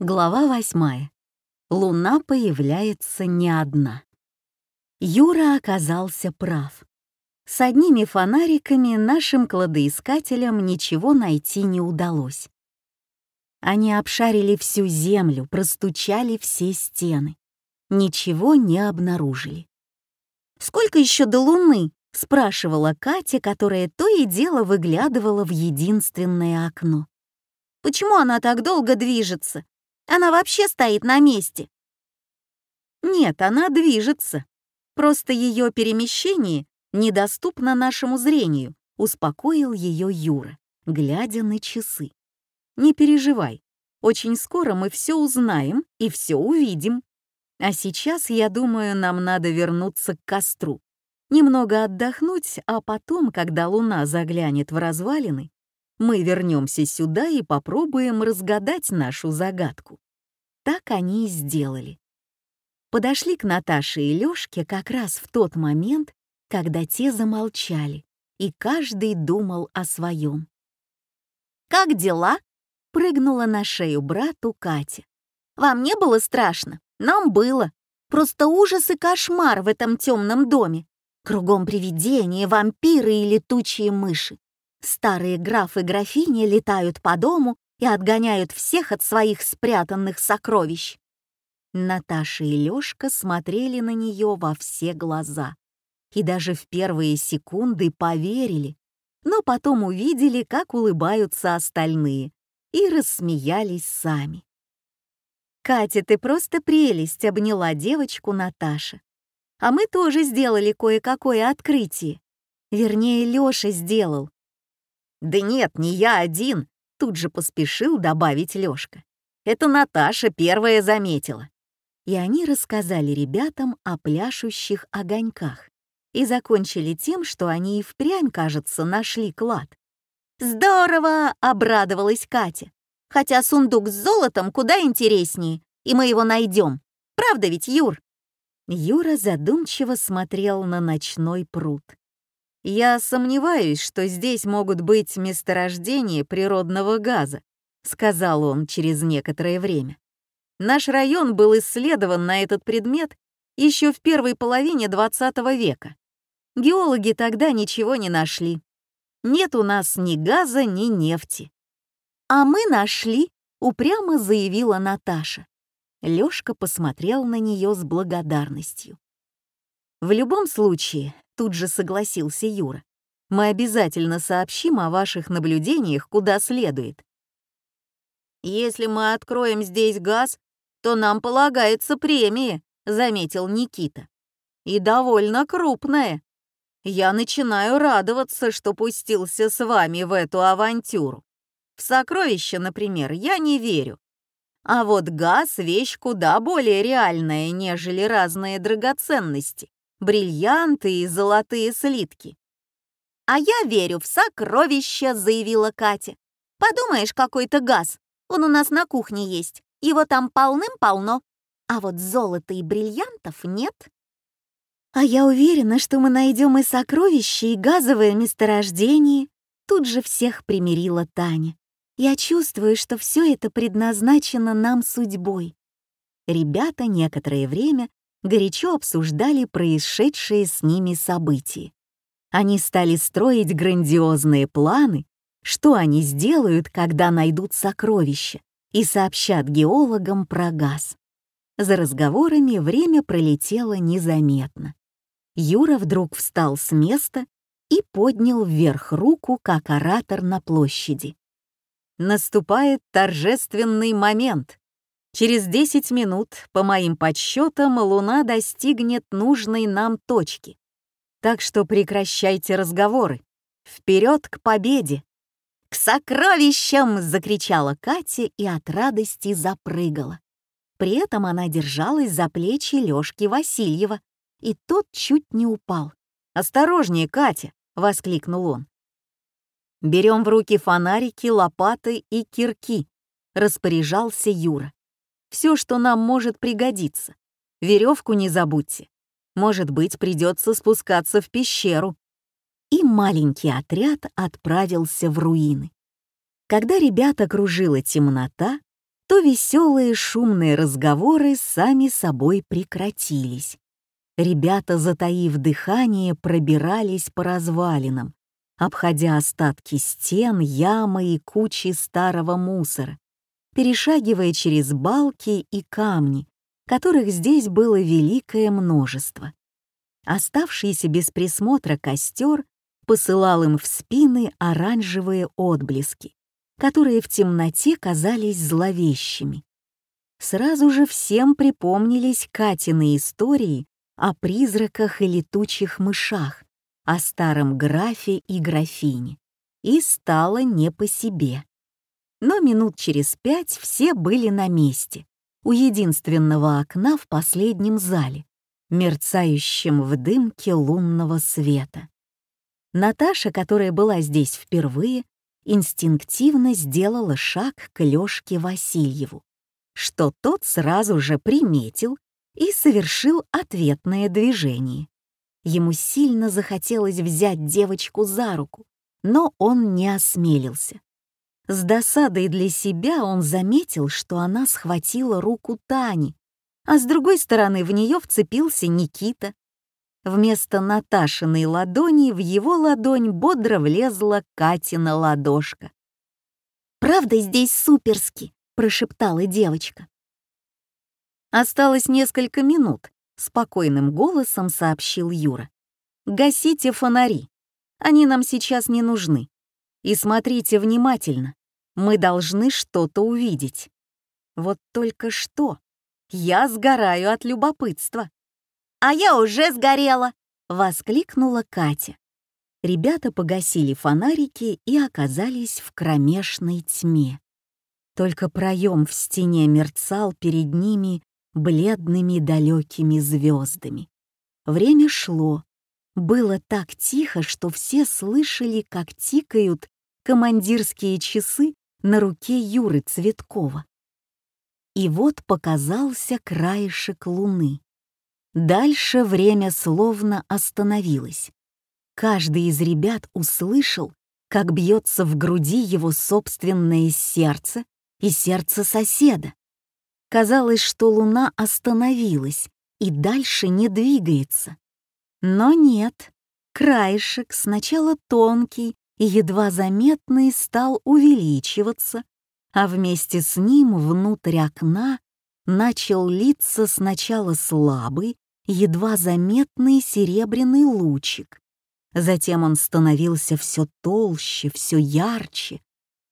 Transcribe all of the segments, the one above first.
Глава восьмая. Луна появляется не одна. Юра оказался прав. С одними фонариками нашим кладоискателям ничего найти не удалось. Они обшарили всю землю, простучали все стены. Ничего не обнаружили. «Сколько еще до Луны?» — спрашивала Катя, которая то и дело выглядывала в единственное окно. «Почему она так долго движется? Она вообще стоит на месте. Нет, она движется. Просто ее перемещение недоступно нашему зрению, успокоил ее Юра, глядя на часы. Не переживай, очень скоро мы все узнаем и все увидим. А сейчас, я думаю, нам надо вернуться к костру, немного отдохнуть, а потом, когда луна заглянет в развалины, мы вернемся сюда и попробуем разгадать нашу загадку. Так они и сделали. Подошли к Наташе и Лёшке как раз в тот момент, когда те замолчали, и каждый думал о своем. «Как дела?» — прыгнула на шею брату Катя. «Вам не было страшно? Нам было. Просто ужас и кошмар в этом темном доме. Кругом привидения, вампиры и летучие мыши. Старые граф и графиня летают по дому и отгоняют всех от своих спрятанных сокровищ. Наташа и Лёшка смотрели на нее во все глаза и даже в первые секунды поверили, но потом увидели, как улыбаются остальные, и рассмеялись сами. «Катя, ты просто прелесть!» — обняла девочку Наташа. «А мы тоже сделали кое-какое открытие. Вернее, Лёша сделал. «Да нет, не я один», — тут же поспешил добавить Лёшка. «Это Наташа первая заметила». И они рассказали ребятам о пляшущих огоньках и закончили тем, что они и впрямь, кажется, нашли клад. «Здорово!» — обрадовалась Катя. «Хотя сундук с золотом куда интереснее, и мы его найдем. Правда ведь, Юр?» Юра задумчиво смотрел на ночной пруд. «Я сомневаюсь, что здесь могут быть месторождения природного газа», сказал он через некоторое время. «Наш район был исследован на этот предмет еще в первой половине 20 века. Геологи тогда ничего не нашли. Нет у нас ни газа, ни нефти». «А мы нашли», — упрямо заявила Наташа. Лёшка посмотрел на нее с благодарностью. В любом случае, Тут же согласился Юра. Мы обязательно сообщим о ваших наблюдениях куда следует. Если мы откроем здесь газ, то нам полагается премия, заметил Никита. И довольно крупная. Я начинаю радоваться, что пустился с вами в эту авантюру. В сокровища, например, я не верю. А вот газ — вещь куда более реальная, нежели разные драгоценности бриллианты и золотые слитки. «А я верю в сокровища», — заявила Катя. «Подумаешь, какой-то газ. Он у нас на кухне есть. Его там полным-полно. А вот золота и бриллиантов нет». «А я уверена, что мы найдем и сокровища, и газовое месторождение», Тут же всех примирила Таня. «Я чувствую, что все это предназначено нам судьбой». Ребята некоторое время горячо обсуждали происшедшие с ними события. Они стали строить грандиозные планы, что они сделают, когда найдут сокровища, и сообщат геологам про газ. За разговорами время пролетело незаметно. Юра вдруг встал с места и поднял вверх руку, как оратор на площади. Наступает торжественный момент. Через 10 минут, по моим подсчетам, Луна достигнет нужной нам точки. Так что прекращайте разговоры. Вперед к победе! «К сокровищам!» — закричала Катя и от радости запрыгала. При этом она держалась за плечи Лёшки Васильева, и тот чуть не упал. «Осторожнее, Катя!» — воскликнул он. «Берем в руки фонарики, лопаты и кирки», — распоряжался Юра. Все, что нам может пригодиться. Веревку не забудьте. Может быть, придется спускаться в пещеру. И маленький отряд отправился в руины. Когда ребята кружила темнота, то веселые шумные разговоры сами собой прекратились. Ребята, затаив дыхание, пробирались по развалинам, обходя остатки стен, ямы и кучи старого мусора, перешагивая через балки и камни, которых здесь было великое множество. Оставшийся без присмотра костер посылал им в спины оранжевые отблески, которые в темноте казались зловещими. Сразу же всем припомнились Катины истории о призраках и летучих мышах, о старом графе и графине, и стало не по себе. Но минут через пять все были на месте, у единственного окна в последнем зале, мерцающем в дымке лунного света. Наташа, которая была здесь впервые, инстинктивно сделала шаг к Лёшке Васильеву, что тот сразу же приметил и совершил ответное движение. Ему сильно захотелось взять девочку за руку, но он не осмелился. С досадой для себя он заметил, что она схватила руку Тани, а с другой стороны в нее вцепился Никита. Вместо Наташиной ладони в его ладонь бодро влезла Катина ладошка. «Правда здесь суперски?» — прошептала девочка. «Осталось несколько минут», — спокойным голосом сообщил Юра. «Гасите фонари. Они нам сейчас не нужны. И смотрите внимательно. Мы должны что-то увидеть. Вот только что. Я сгораю от любопытства. «А я уже сгорела!» — воскликнула Катя. Ребята погасили фонарики и оказались в кромешной тьме. Только проем в стене мерцал перед ними бледными далекими звездами. Время шло. Было так тихо, что все слышали, как тикают командирские часы на руке Юры Цветкова. И вот показался краешек луны. Дальше время словно остановилось. Каждый из ребят услышал, как бьется в груди его собственное сердце и сердце соседа. Казалось, что луна остановилась и дальше не двигается. Но нет, краешек, сначала тонкий и едва заметный, стал увеличиваться, а вместе с ним внутрь окна начал литься сначала слабый, едва заметный серебряный лучик. Затем он становился все толще, все ярче,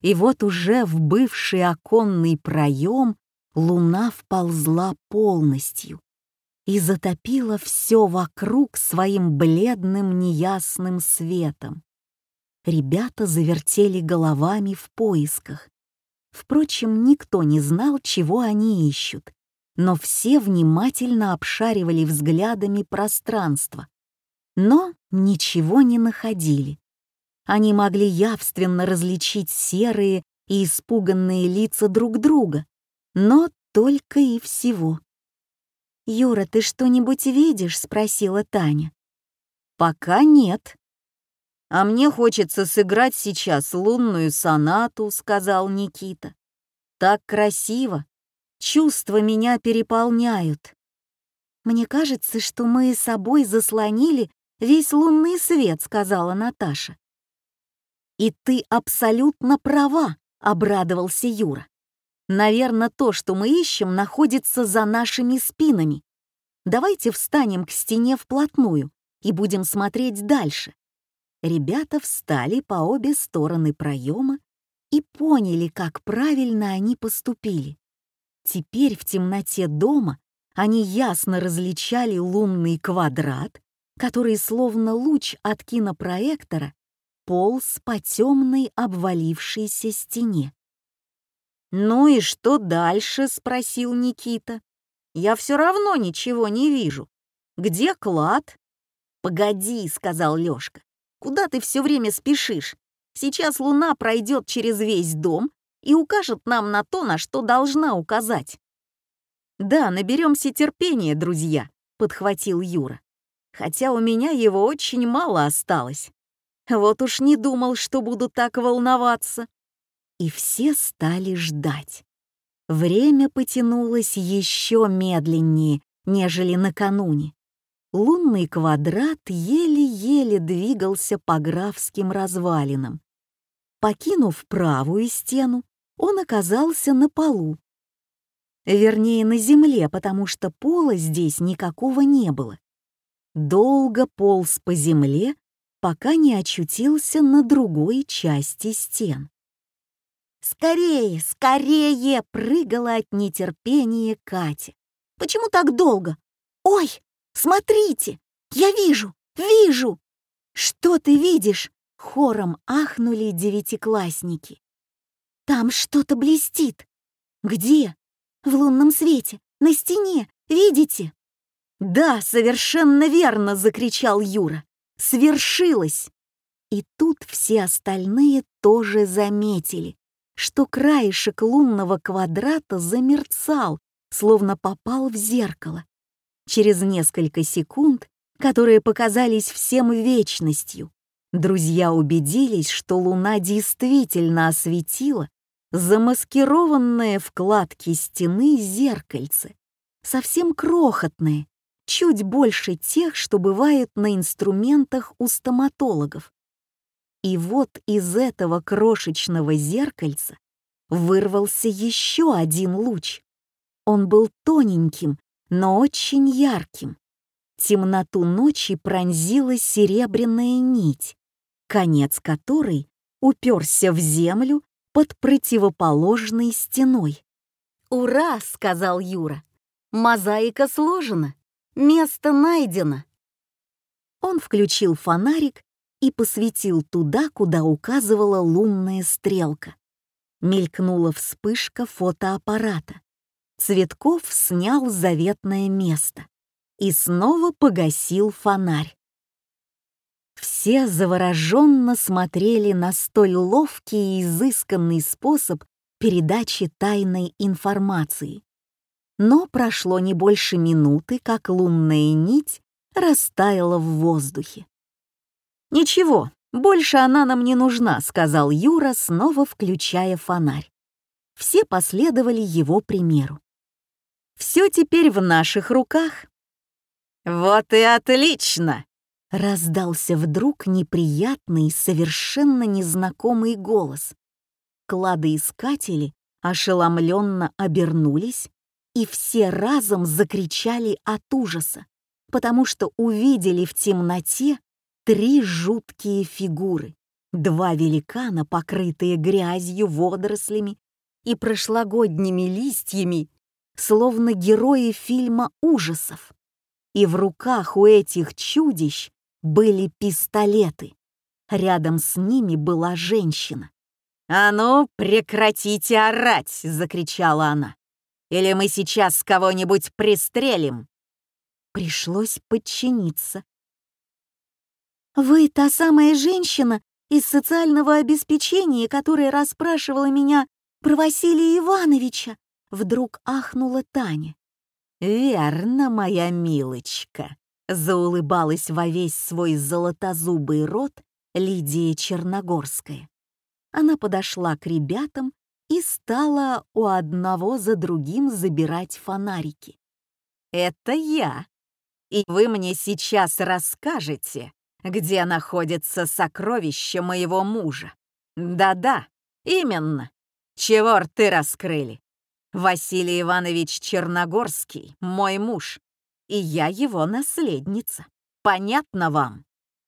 и вот уже в бывший оконный проем луна вползла полностью и затопила все вокруг своим бледным неясным светом. Ребята завертели головами в поисках. Впрочем, никто не знал, чего они ищут, но все внимательно обшаривали взглядами пространство. Но ничего не находили. Они могли явственно различить серые и испуганные лица друг друга, но только и всего. «Юра, ты что-нибудь видишь?» — спросила Таня. «Пока нет». «А мне хочется сыграть сейчас лунную сонату», — сказал Никита. «Так красиво. Чувства меня переполняют. Мне кажется, что мы собой заслонили весь лунный свет, сказала Наташа. И ты абсолютно права, обрадовался Юра. Наверное, то, что мы ищем, находится за нашими спинами. Давайте встанем к стене вплотную и будем смотреть дальше. Ребята встали по обе стороны проема и поняли, как правильно они поступили. Теперь в темноте дома они ясно различали лунный квадрат, который словно луч от кинопроектора полз по темной обвалившейся стене. «Ну и что дальше?» — спросил Никита. «Я все равно ничего не вижу. Где клад?» «Погоди», — сказал Лёшка. «Куда ты все время спешишь? Сейчас луна пройдет через весь дом и укажет нам на то, на что должна указать. «Да, наберемся терпения, друзья», — подхватил Юра. «Хотя у меня его очень мало осталось. Вот уж не думал, что буду так волноваться». И все стали ждать. Время потянулось еще медленнее, нежели накануне. Лунный квадрат еле-еле двигался по графским развалинам. Покинув правую стену, он оказался на полу. Вернее, на земле, потому что пола здесь никакого не было. Долго полз по земле, пока не очутился на другой части стен. «Скорее, скорее!» — прыгала от нетерпения Катя. «Почему так долго? Ой, смотрите! Я вижу, вижу!» «Что ты видишь?» — хором ахнули девятиклассники. «Там что-то блестит». «Где?» «В лунном свете, на стене, видите?» «Да, совершенно верно!» — закричал Юра. «Свершилось!» И тут все остальные тоже заметили, что краешек лунного квадрата замерцал, словно попал в зеркало. Через несколько секунд, которые показались всем вечностью, друзья убедились, что луна действительно осветила замаскированные вкладки стены зеркальце, совсем крохотные, чуть больше тех, что бывают на инструментах у стоматологов. И вот из этого крошечного зеркальца вырвался еще один луч. Он был тоненьким, но очень ярким. Темноту ночи пронзила серебряная нить, конец которой уперся в землю под противоположной стеной. «Ура!» — сказал Юра. «Мозаика сложена, место найдено». Он включил фонарик и посветил туда, куда указывала лунная стрелка. Мелькнула вспышка фотоаппарата. Цветков снял заветное место и снова погасил фонарь. Все завороженно смотрели на столь ловкий и изысканный способ передачи тайной информации. Но прошло не больше минуты, как лунная нить растаяла в воздухе. «Ничего, больше она нам не нужна», — сказал Юра, снова включая фонарь. Все последовали его примеру. «Все теперь в наших руках». «Вот и отлично!» — раздался вдруг неприятный, совершенно незнакомый голос. Кладоискатели ошеломленно обернулись, и все разом закричали от ужаса, потому что увидели в темноте Три жуткие фигуры. Два великана, покрытые грязью, водорослями и прошлогодними листьями, словно герои фильма ужасов. И в руках у этих чудищ были пистолеты. Рядом с ними была женщина. «А ну, прекратите орать!» — закричала она. «Или мы сейчас кого-нибудь пристрелим!» Пришлось подчиниться «Вы та самая женщина из социального обеспечения, которая расспрашивала меня про Василия Ивановича?» Вдруг ахнула Таня. «Верно, моя милочка», — заулыбалась во весь свой золотозубый рот Лидия Черногорская. Она подошла к ребятам и стала у одного за другим забирать фонарики. «Это я, и вы мне сейчас расскажете, где находится сокровище моего мужа. Да-да, именно. Чего рты раскрыли? Василий Иванович Черногорский, мой муж, и я его наследница. Понятно вам?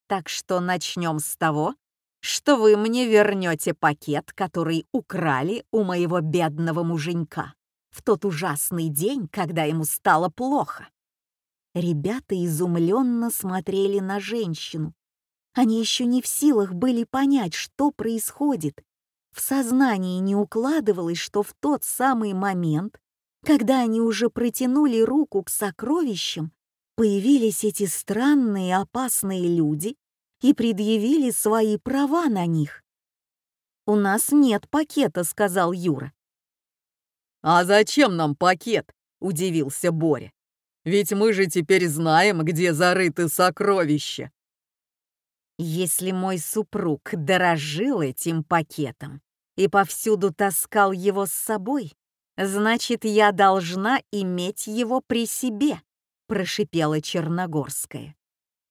Так что начнем с того, что вы мне вернете пакет, который украли у моего бедного муженька в тот ужасный день, когда ему стало плохо. Ребята изумленно смотрели на женщину. Они еще не в силах были понять, что происходит. В сознании не укладывалось, что в тот самый момент, когда они уже протянули руку к сокровищам, появились эти странные опасные люди и предъявили свои права на них. «У нас нет пакета», — сказал Юра. «А зачем нам пакет?» — удивился Боря. Ведь мы же теперь знаем, где зарыты сокровища. Если мой супруг дорожил этим пакетом и повсюду таскал его с собой, «Значит, я должна иметь его при себе», — прошипела Черногорская.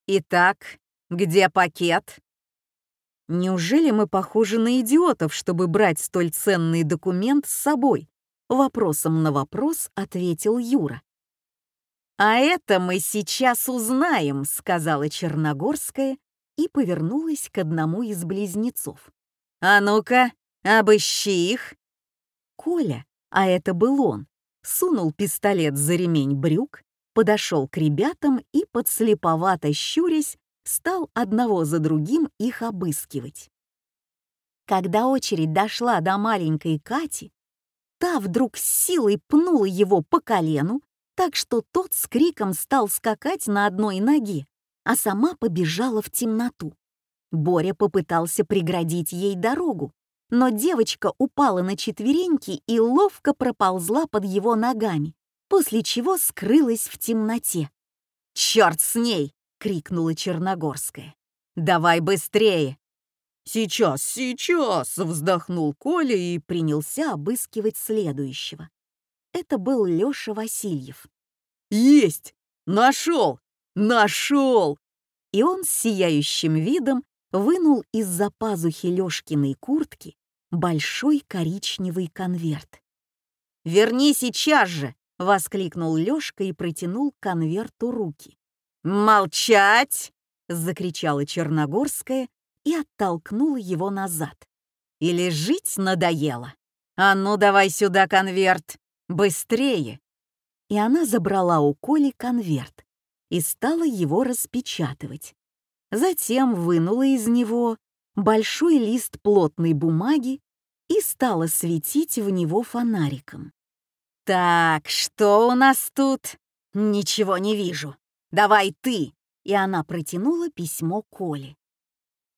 «Итак, где пакет?» «Неужели мы похожи на идиотов, чтобы брать столь ценный документ с собой?» Вопросом на вопрос ответил Юра. «А это мы сейчас узнаем», — сказала Черногорская и повернулась к одному из близнецов. «А ну-ка, обыщи их!» Коля, а это был он, сунул пистолет за ремень брюк, подошел к ребятам и, подслеповато щурясь, стал одного за другим их обыскивать. Когда очередь дошла до маленькой Кати, та вдруг силой пнула его по колену, так что тот с криком стал скакать на одной ноге, а сама побежала в темноту. Боря попытался преградить ей дорогу, но девочка упала на четвереньки и ловко проползла под его ногами, после чего скрылась в темноте. «Черт с ней!» — крикнула Черногорская. «Давай быстрее!» «Сейчас, сейчас!» — вздохнул Коля и принялся обыскивать следующего. Это был Лёша Васильев. «Есть! Нашел! Нашел!» И он с сияющим видом вынул из-за пазухи Лёшкиной куртки большой коричневый конверт. «Верни сейчас же!» — воскликнул Лёшка и протянул конверту руки. «Молчать!» — закричала Черногорская и оттолкнула его назад. «Или жить надоело? А ну давай сюда конверт! Быстрее!» И она забрала у Коли конверт и стала его распечатывать. Затем вынула из него большой лист плотной бумаги и стала светить в него фонариком. «Так, что у нас тут? Ничего не вижу. Давай ты!» И она протянула письмо Коле.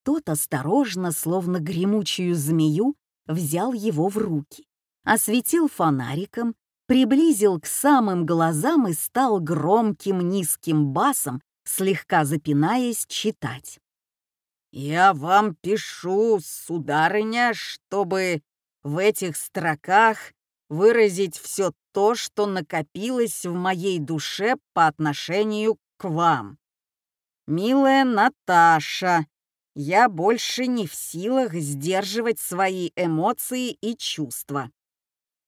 Тот осторожно, словно гремучую змею, взял его в руки, осветил фонариком, приблизил к самым глазам и стал громким низким басом, слегка запинаясь, читать. «Я вам пишу, сударыня, чтобы в этих строках выразить все то, что накопилось в моей душе по отношению к вам. Милая Наташа, я больше не в силах сдерживать свои эмоции и чувства.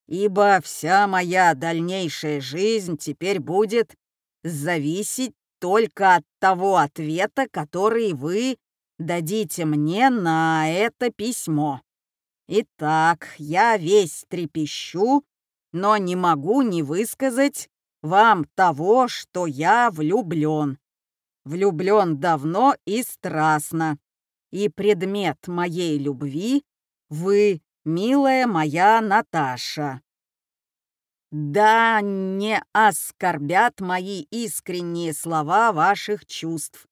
Ибо вся моя дальнейшая жизнь теперь будет зависеть только от того ответа, который вы дадите мне на это письмо. Итак, я весь трепещу, но не могу не высказать вам того, что я влюблен. Влюблен давно и страстно и предмет моей любви вы, милая моя Наташа. Да не оскорбят мои искренние слова ваших чувств,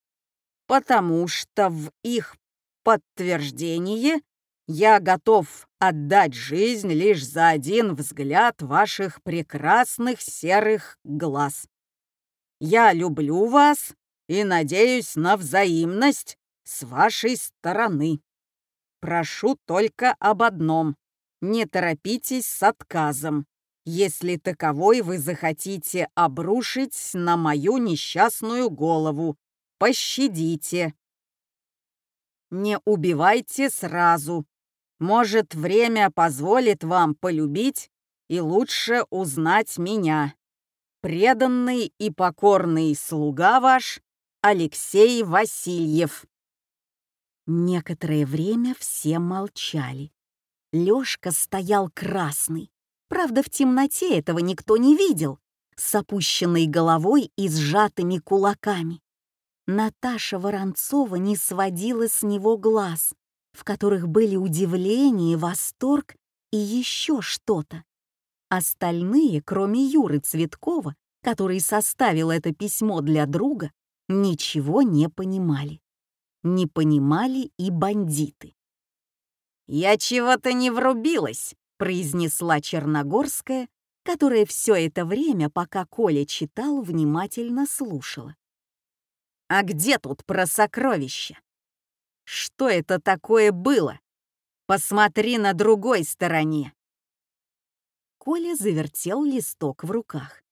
потому что в их подтверждение я готов отдать жизнь лишь за один взгляд ваших прекрасных серых глаз. Я люблю вас и надеюсь на взаимность с вашей стороны. Прошу только об одном. Не торопитесь с отказом, если таковой вы захотите обрушить на мою несчастную голову. Пощадите. Не убивайте сразу. Может, время позволит вам полюбить и лучше узнать меня. Преданный и покорный слуга ваш Алексей Васильев. Некоторое время все молчали. Лёшка стоял красный. Правда, в темноте этого никто не видел, с опущенной головой и сжатыми кулаками. Наташа Воронцова не сводила с него глаз, в которых были удивление, восторг и еще что-то. Остальные, кроме Юры Цветкова, который составил это письмо для друга, ничего не понимали не понимали и бандиты. «Я чего-то не врубилась», — произнесла Черногорская, которая все это время, пока Коля читал, внимательно слушала. «А где тут про сокровища? Что это такое было? Посмотри на другой стороне». Коля завертел листок в руках.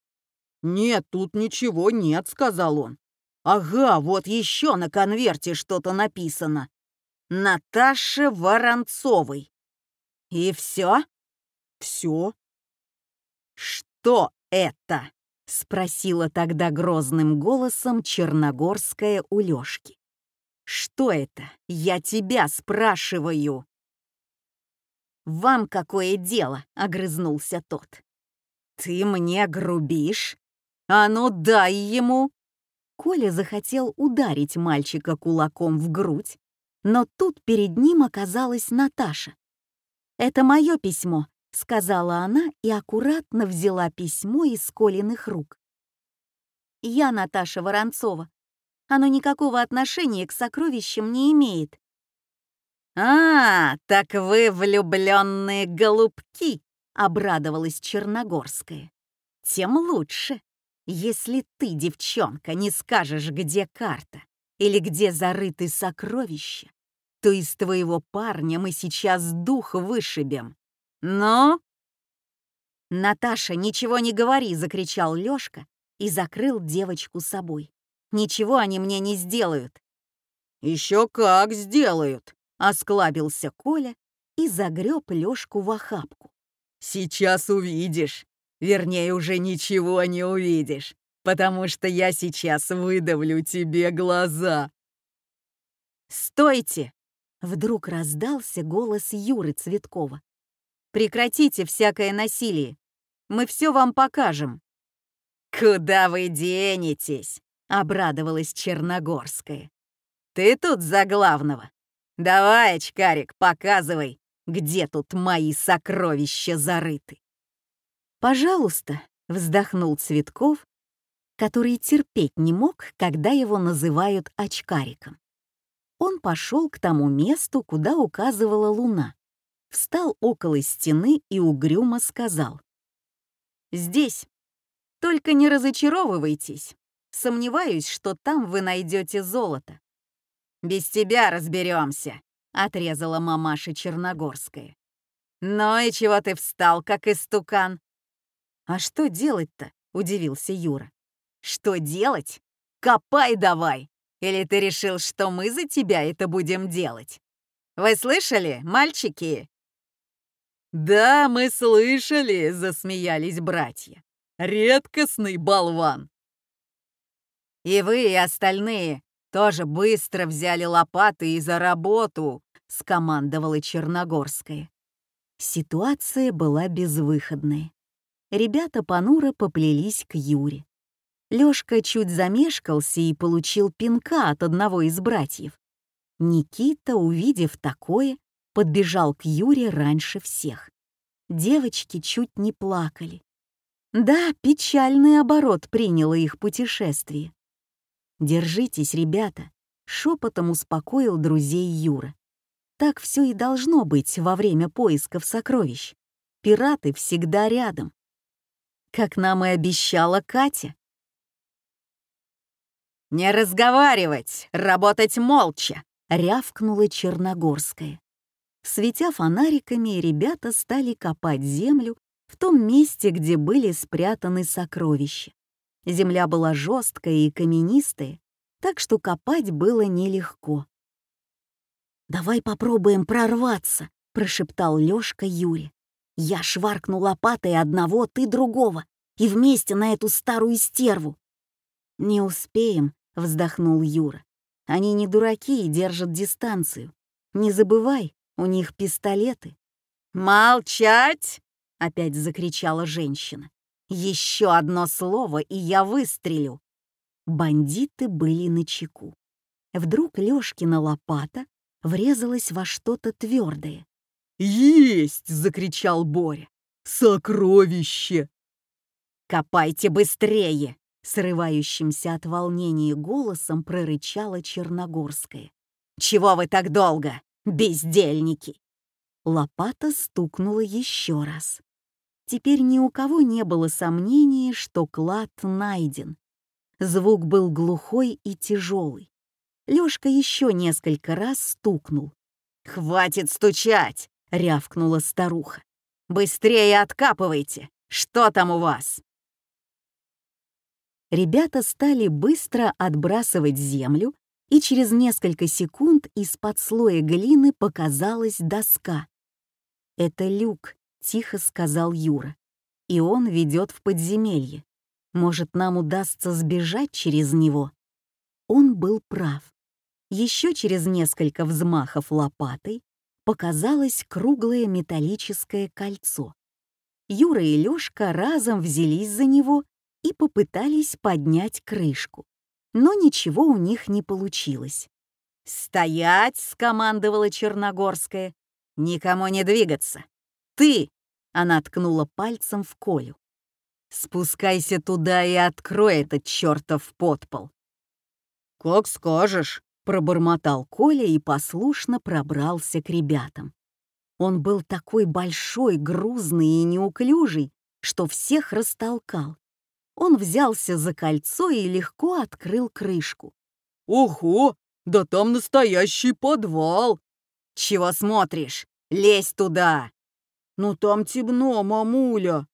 «Нет, тут ничего нет», — сказал он. «Ага, вот еще на конверте что-то написано. Наташа Воронцовой. И все? Все. Что это? Спросила тогда грозным голосом черногорская у Лёшки. Что это? Я тебя спрашиваю. «Вам какое дело?» — огрызнулся тот. «Ты мне грубишь? А ну дай ему!» Коля захотел ударить мальчика кулаком в грудь, но тут перед ним оказалась Наташа. «Это мое письмо», — сказала она и аккуратно взяла письмо из Колиных рук. «Я Наташа Воронцова. Оно никакого отношения к сокровищам не имеет. «А, так вы влюбленные голубки!» — обрадовалась Черногорская. «Тем лучше, если ты, девчонка, не скажешь, где карта или где зарыты сокровища, то из твоего парня мы сейчас дух вышибем. Но...» «Наташа, ничего не говори!» — закричал Лёшка и закрыл девочку собой. «Ничего они мне не сделают!» «Еще как сделают!» Осклабился Коля и загреб Лёшку в охапку. «Сейчас увидишь. Вернее, уже ничего не увидишь, потому что я сейчас выдавлю тебе глаза». «Стойте!» — вдруг раздался голос Юры Цветкова. «Прекратите всякое насилие. Мы все вам покажем». «Куда вы денетесь?» — обрадовалась Черногорская. «Ты тут за главного. Давай, очкарик, показывай, где тут мои сокровища зарыты. Пожалуйста, вздохнул Цветков, который терпеть не мог, когда его называют очкариком. Он пошел к тому месту, куда указывала луна, встал около стены и угрюмо сказал. «Здесь. Только не разочаровывайтесь. Сомневаюсь, что там вы найдете золото. «Без тебя разберемся», — отрезала мамаша Черногорская. «Ну и чего ты встал, как истукан?» «А что делать-то?» — удивился Юра. «Что делать? Копай давай! Или ты решил, что мы за тебя это будем делать? Вы слышали, мальчики?» «Да, мы слышали», — засмеялись братья. «Редкостный болван!» «И вы, и остальные, тоже быстро взяли лопаты и за работу», — скомандовала Черногорская. Ситуация была безвыходной. Ребята понуро поплелись к Юре. Лёшка чуть замешкался и получил пинка от одного из братьев. Никита, увидев такое, подбежал к Юре раньше всех. Девочки чуть не плакали. Да, печальный оборот приняло их путешествие. «Держитесь, ребята», — шепотом успокоил друзей Юра. «Так все и должно быть во время поисков сокровищ. Пираты всегда рядом». Как нам и обещала Катя. «Не разговаривать, работать молча!» — рявкнула Черногорская. Светя фонариками, ребята стали копать землю в том месте, где были спрятаны сокровища. Земля была жесткая и каменистая, так что копать было нелегко. «Давай попробуем прорваться», — прошептал Лёшка Юре. «Я шваркну лопатой одного, ты другого, и вместе на эту старую стерву». «Не успеем», — вздохнул Юра. «Они не дураки и держат дистанцию. Не забывай, у них пистолеты». «Молчать!» — опять закричала женщина. Еще одно слово, и я выстрелю. Бандиты были на чеку. Вдруг Лёшкина лопата врезалась во что-то твердое. «Есть!» — закричал Боря. «Сокровище!» «Копайте быстрее!» — срывающимся от волнения голосом прорычала Черногорская. «Чего вы так долго, бездельники?» Лопата стукнула еще раз. Теперь ни у кого не было сомнений, что клад найден. Звук был глухой и тяжелый. Лёшка еще несколько раз стукнул. «Хватит стучать!» — рявкнула старуха. Быстрее откапывайте! Что там у вас?» Ребята стали быстро отбрасывать землю, и через несколько секунд из-под слоя глины показалась доска. «Это люк», — тихо сказал Юра, — «и он ведет в подземелье. Может, нам удастся сбежать через него?» Он был прав. Еще через несколько взмахов лопатой показалось круглое металлическое кольцо. Юра и Лёшка разом взялись за него и попытались поднять крышку, но ничего у них не получилось. «Стоять!» — скомандовала Черногорская. «Никому не двигаться! Ты!» — она ткнула пальцем в Колю. «Спускайся туда и открой этот чертов подпол!» «Как скажешь!» — пробормотал Коля и послушно пробрался к ребятам. Он был такой большой, грузный и неуклюжий, что всех растолкал. Он взялся за кольцо и легко открыл крышку. «Ого! Да там настоящий подвал!» «Чего смотришь? Лезь туда!» «Ну там темно, мамуля!»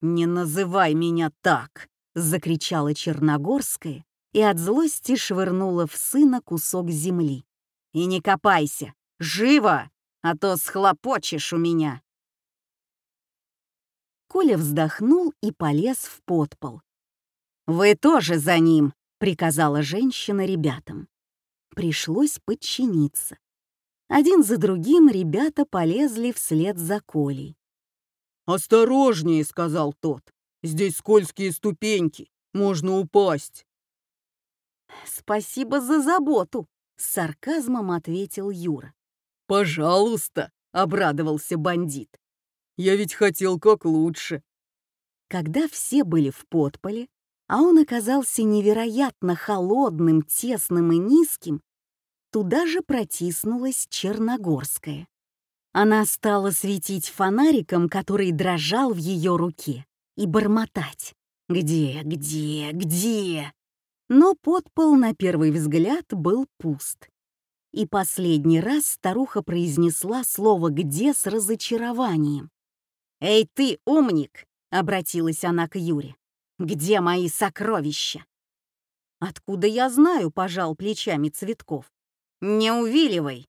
«Не называй меня так!» — закричала Черногорская и от злости швырнула в сына кусок земли. «И не копайся! Живо! А то схлопочешь у меня!» Коля вздохнул и полез в подпол. «Вы тоже за ним!» — приказала женщина ребятам. Пришлось подчиниться. Один за другим ребята полезли вслед за Колей. «Осторожнее!» — сказал тот. «Здесь скользкие ступеньки, можно упасть». «Спасибо за заботу», — с сарказмом ответил Юра. «Пожалуйста», — обрадовался бандит. «Я ведь хотел как лучше». Когда все были в подполе, а он оказался невероятно холодным, тесным и низким, туда же протиснулась Черногорская. Она стала светить фонариком, который дрожал в ее руке, и бормотать. «Где, где, где?» Но подпол на первый взгляд был пуст. И последний раз старуха произнесла слово «где» с разочарованием. «Эй ты, умник!» — обратилась она к Юре. «Где мои сокровища?» «Откуда я знаю?» — пожал плечами Цветков. «Не увиливай!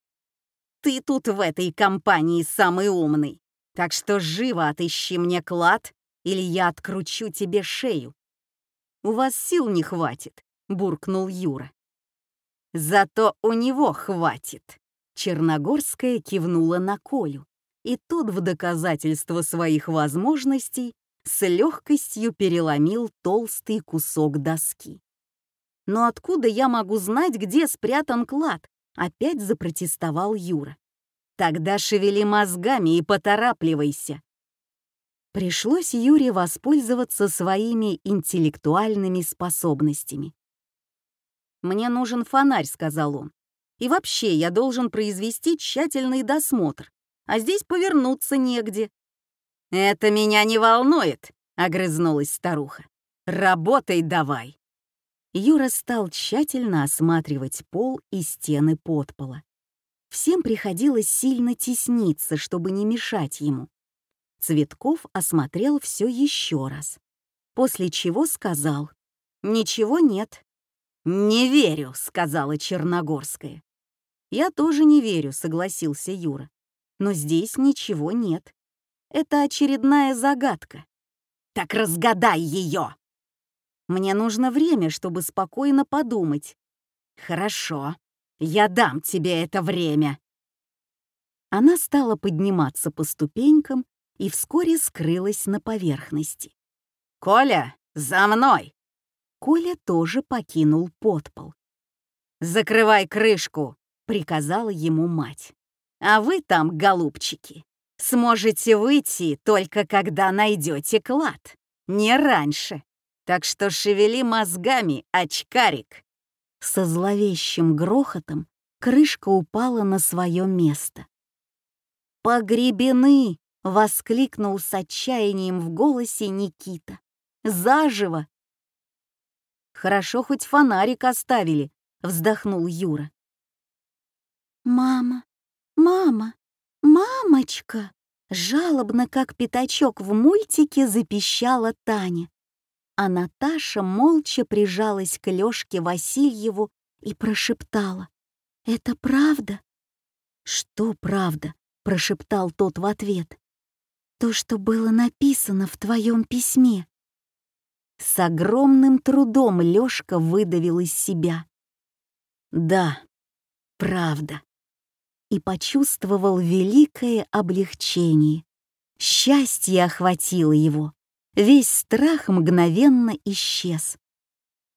Ты тут в этой компании самый умный, так что живо отыщи мне клад, или я откручу тебе шею. У вас сил не хватит, — буркнул Юра. «Зато у него хватит!» Черногорская кивнула на Колю, и тот в доказательство своих возможностей с легкостью переломил толстый кусок доски. «Но откуда я могу знать, где спрятан клад?» — опять запротестовал Юра. «Тогда шевели мозгами и поторапливайся!» Пришлось Юре воспользоваться своими интеллектуальными способностями. «Мне нужен фонарь», — сказал он. «И вообще я должен произвести тщательный досмотр, а здесь повернуться негде». «Это меня не волнует», — огрызнулась старуха. «Работай давай». Юра стал тщательно осматривать пол и стены подпола. Всем приходилось сильно тесниться, чтобы не мешать ему. Цветков осмотрел все еще раз, после чего сказал «Ничего нет, «Не верю», — сказала Черногорская. «Я тоже не верю», — согласился Юра. «Но здесь ничего нет. Это очередная загадка». «Так разгадай ее!» «Мне нужно время, чтобы спокойно подумать». «Хорошо, я дам тебе это время». Она стала подниматься по ступенькам и вскоре скрылась на поверхности. «Коля, за мной!» Коля тоже покинул подпол. «Закрывай крышку!» — приказала ему мать. «А вы там, голубчики, сможете выйти только когда найдете клад, не раньше. Так что шевели мозгами, очкарик!» Со зловещим грохотом крышка упала на свое место. «Погребены!» — воскликнул с отчаянием в голосе Никита. «Заживо! Хорошо, хоть фонарик оставили», — вздохнул Юра. «Мама, мама, мамочка!» Жалобно, как пятачок в мультике, запищала Таня. А Наташа молча прижалась к Лёшке Васильеву и прошептала. «Это правда?» «Что правда?» — прошептал тот в ответ. «То, что было написано в твоем письме». С огромным трудом Лёшка выдавил из себя. «Да, правда» и почувствовал великое облегчение. Счастье охватило его. Весь страх мгновенно исчез.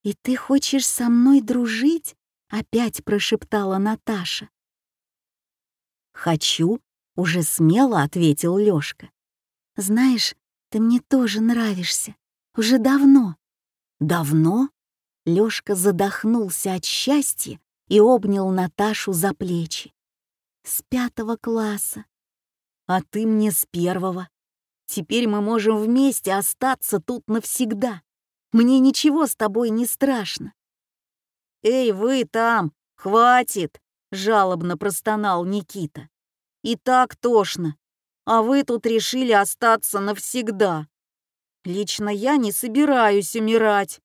«И ты хочешь со мной дружить?» — опять прошептала Наташа. «Хочу», — уже смело ответил Лёшка. «Знаешь, ты мне тоже нравишься. Уже давно». «Давно?» Лёшка задохнулся от счастья и обнял Наташу за плечи с пятого класса. А ты мне с первого. Теперь мы можем вместе остаться тут навсегда. Мне ничего с тобой не страшно. «Эй, вы там! Хватит!» — жалобно простонал Никита. «И так тошно, а вы тут решили остаться навсегда. Лично я не собираюсь умирать.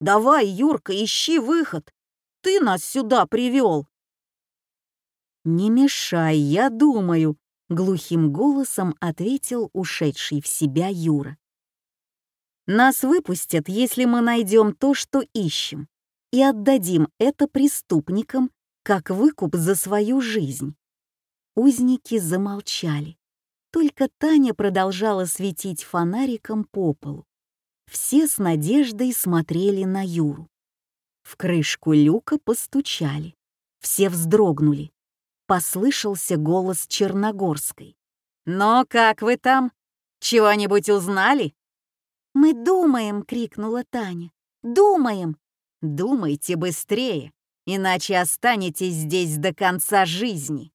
Давай, Юрка, ищи выход. Ты нас сюда привел. «Не мешай, я думаю», — глухим голосом ответил ушедший в себя Юра. «Нас выпустят, если мы найдем то, что ищем, и отдадим это преступникам как выкуп за свою жизнь». Узники замолчали. Только Таня продолжала светить фонариком по полу. Все с надеждой смотрели на Юру. В крышку люка постучали. Все вздрогнули послышался голос Черногорской. «Но как вы там? Чего-нибудь узнали?» «Мы думаем!» — крикнула Таня. «Думаем!» «Думайте быстрее, иначе останетесь здесь до конца жизни!»